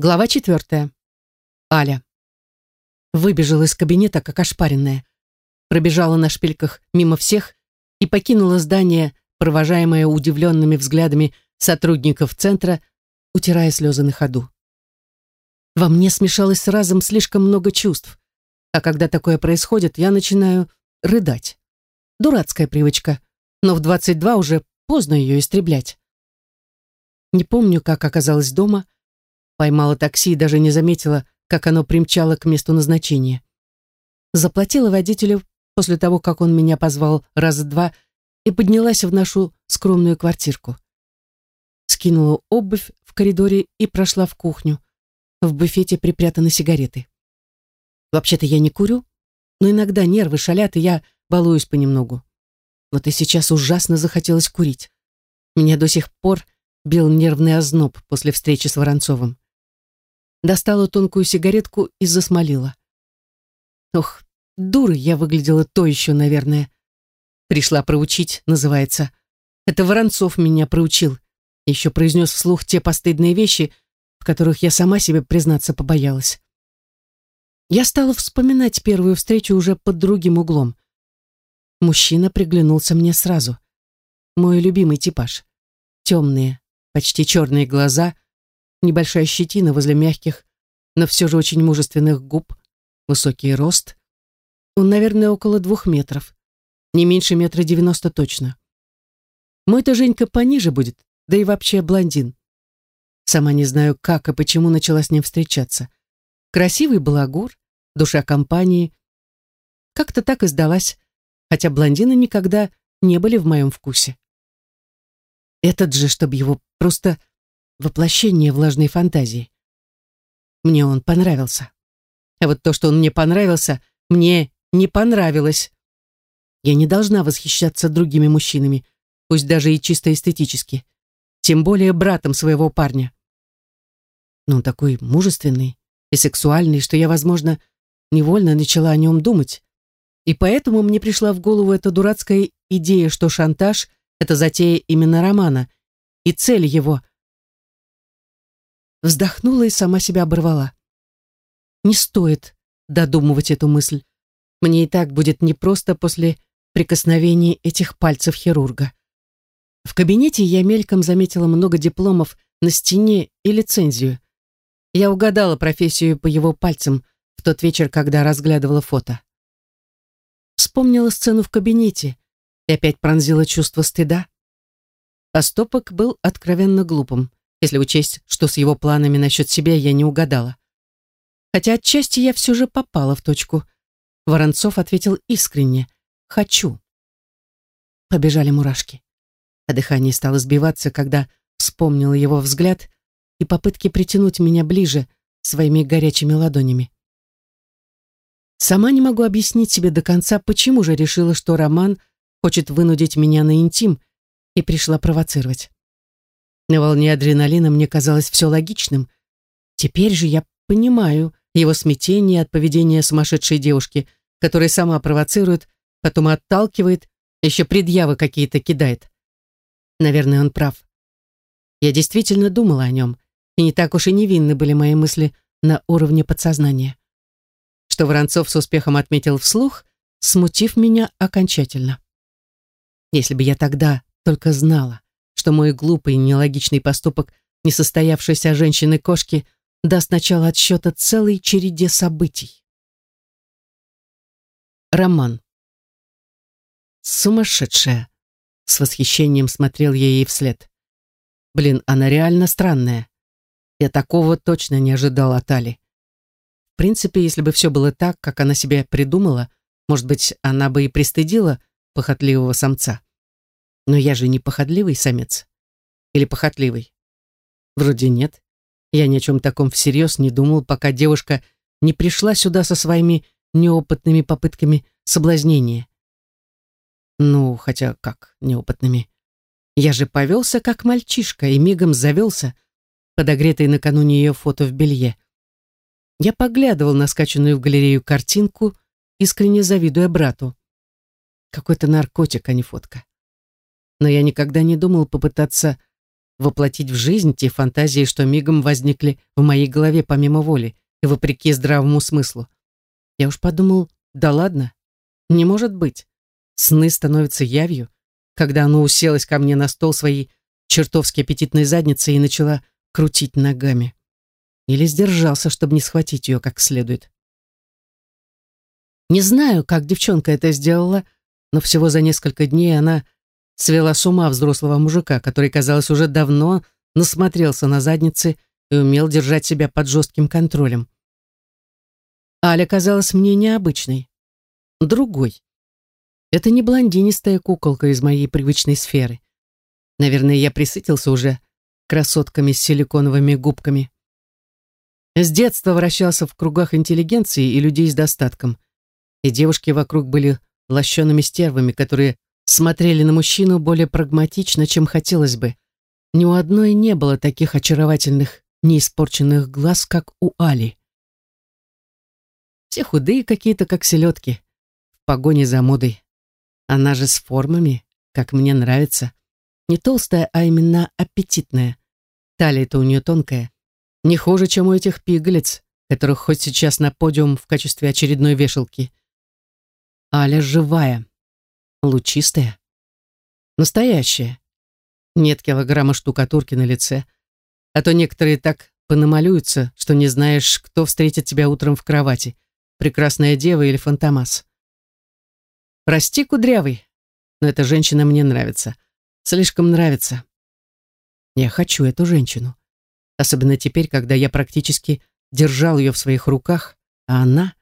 Глава четвертая. Аля. Выбежала из кабинета, как ошпаренная. Пробежала на шпильках мимо всех и покинула здание, провожаемая удивленными взглядами сотрудников центра, утирая слезы на ходу. Во мне смешалось разом слишком много чувств, а когда такое происходит, я начинаю рыдать. Дурацкая привычка, но в 22 уже поздно ее истреблять. Не помню, как оказалась дома, Поймала такси и даже не заметила, как оно примчало к месту назначения. Заплатила водителю после того, как он меня позвал раз-два и поднялась в нашу скромную квартирку. Скинула обувь в коридоре и прошла в кухню. В буфете припрятаны сигареты. Вообще-то я не курю, но иногда нервы шалят, и я балуюсь понемногу. Вот и сейчас ужасно захотелось курить. Меня до сих пор бил нервный озноб после встречи с Воронцовым достала тонкую сигаретку и засмолила. Ох, дура я выглядела то еще, наверное. Пришла проучить, называется. Это Воронцов меня проучил. Еще произнес вслух те постыдные вещи, в которых я сама себе признаться побоялась. Я стала вспоминать первую встречу уже под другим углом. Мужчина приглянулся мне сразу. Мой любимый типаж. Темные, почти черные глаза — небольшая щетина возле мягких, но все же очень мужественных губ, высокий рост. Он, наверное, около двух метров, не меньше метра девяносто точно. Мой-то Женька пониже будет, да и вообще блондин. Сама не знаю, как и почему начала с ним встречаться. Красивый балагур, душа компании. Как-то так и сдалась, хотя блондины никогда не были в моем вкусе. Этот же, чтобы его просто воплощение влажной фантазии. Мне он понравился. А вот то, что он мне понравился, мне не понравилось. Я не должна восхищаться другими мужчинами, пусть даже и чисто эстетически. Тем более братом своего парня. Но он такой мужественный и сексуальный, что я, возможно, невольно начала о нем думать. И поэтому мне пришла в голову эта дурацкая идея, что шантаж — это затея именно Романа, и цель его вздохнула и сама себя оборвала. Не стоит додумывать эту мысль. Мне и так будет непросто после прикосновений этих пальцев хирурга. В кабинете я мельком заметила много дипломов на стене и лицензию. Я угадала профессию по его пальцам в тот вечер, когда разглядывала фото. Вспомнила сцену в кабинете и опять пронзила чувство стыда. Поступок был откровенно глупым если учесть, что с его планами насчет себя я не угадала. Хотя отчасти я все же попала в точку. Воронцов ответил искренне «хочу». Побежали мурашки. А дыхание стало сбиваться, когда вспомнила его взгляд и попытки притянуть меня ближе своими горячими ладонями. Сама не могу объяснить себе до конца, почему же решила, что Роман хочет вынудить меня на интим и пришла провоцировать. На волне адреналина мне казалось все логичным. Теперь же я понимаю его смятение от поведения сумасшедшей девушки, которая сама провоцирует, потом отталкивает, еще предъявы какие-то кидает. Наверное, он прав. Я действительно думала о нем, и не так уж и невинны были мои мысли на уровне подсознания. Что Воронцов с успехом отметил вслух, смутив меня окончательно. Если бы я тогда только знала, что мой глупый нелогичный поступок несостоявшейся женщины-кошки даст начало отсчета целой череде событий. Роман. Сумасшедшая. С восхищением смотрел я ей вслед. Блин, она реально странная. Я такого точно не ожидал от Али. В принципе, если бы все было так, как она себе придумала, может быть, она бы и пристыдила похотливого самца. Но я же не похотливый самец. Или похотливый? Вроде нет. Я ни о чем таком всерьез не думал, пока девушка не пришла сюда со своими неопытными попытками соблазнения. Ну, хотя как неопытными? Я же повелся как мальчишка и мигом завелся, подогретый накануне ее фото в белье. Я поглядывал на скачанную в галерею картинку, искренне завидуя брату. Какой-то наркотик, а не фотка но я никогда не думал попытаться воплотить в жизнь те фантазии, что мигом возникли в моей голове помимо воли и вопреки здравому смыслу. Я уж подумал, да ладно, не может быть. Сны становятся явью, когда она уселась ко мне на стол своей чертовски аппетитной задницей и начала крутить ногами. Или сдержался, чтобы не схватить ее как следует. Не знаю, как девчонка это сделала, но всего за несколько дней она свела с ума взрослого мужика, который, казалось, уже давно насмотрелся на задницы и умел держать себя под жестким контролем. Аля казалась мне необычной, другой. Это не блондинистая куколка из моей привычной сферы. Наверное, я присытился уже красотками с силиконовыми губками. С детства вращался в кругах интеллигенции и людей с достатком. И девушки вокруг были лощеными стервами, которые смотрели на мужчину более прагматично, чем хотелось бы. Ни у одной не было таких очаровательных, неиспорченных глаз, как у Али. Все худые какие-то, как селедки, в погоне за модой. Она же с формами, как мне нравится. Не толстая, а именно аппетитная. Талия-то у нее тонкая. Не хуже, чем у этих пигалец, которых хоть сейчас на подиум в качестве очередной вешалки. Аля живая, лучистая, настоящая. Нет килограмма штукатурки на лице. А то некоторые так понамалюются, что не знаешь, кто встретит тебя утром в кровати — прекрасная дева или фантомас. Прости, кудрявый, но эта женщина мне нравится. Слишком нравится. Я хочу эту женщину. Особенно теперь, когда я практически держал ее в своих руках, а она,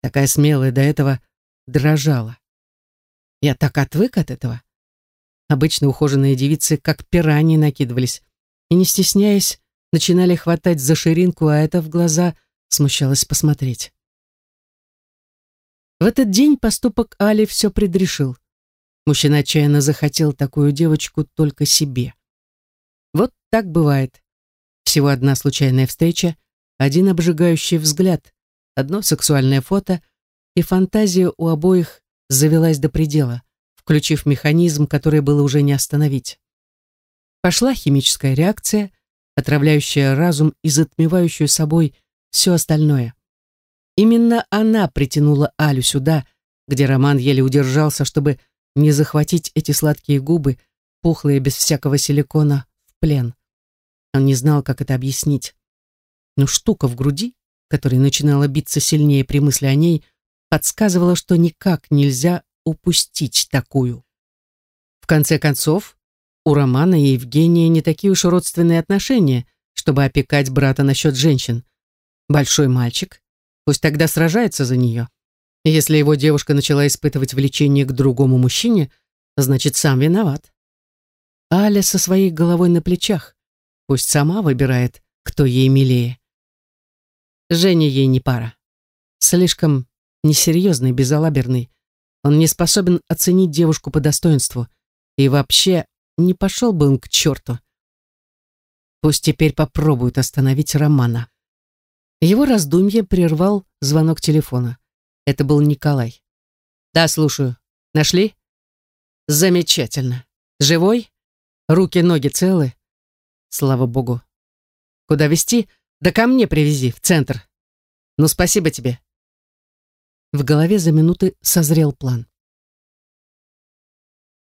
такая смелая до этого, дрожала. Я так отвык от этого. Обычно ухоженные девицы как пираньи накидывались и, не стесняясь, начинали хватать за ширинку, а это в глаза смущалось посмотреть. В этот день поступок Али все предрешил. Мужчина отчаянно захотел такую девочку только себе. Вот так бывает. Всего одна случайная встреча, один обжигающий взгляд, одно сексуальное фото, и фантазия у обоих завелась до предела, включив механизм, который было уже не остановить. Пошла химическая реакция, отравляющая разум и затмевающая собой все остальное. Именно она притянула Алю сюда, где Роман еле удержался, чтобы не захватить эти сладкие губы, пухлые без всякого силикона, в плен. Он не знал, как это объяснить. Но штука в груди, которая начинала биться сильнее при мысли о ней, подсказывала, что никак нельзя упустить такую. В конце концов, у Романа и Евгения не такие уж родственные отношения, чтобы опекать брата насчет женщин. Большой мальчик, Пусть тогда сражается за нее. Если его девушка начала испытывать влечение к другому мужчине, значит, сам виноват. Аля со своей головой на плечах. Пусть сама выбирает, кто ей милее. Женя ей не пара. Слишком несерьезный, безалаберный. Он не способен оценить девушку по достоинству. И вообще не пошел бы он к черту. Пусть теперь попробуют остановить Романа. Его раздумье прервал звонок телефона. Это был Николай. «Да, слушаю. Нашли?» «Замечательно. Живой? Руки-ноги целы?» «Слава богу. Куда везти? Да ко мне привези, в центр. Ну, спасибо тебе». В голове за минуты созрел план.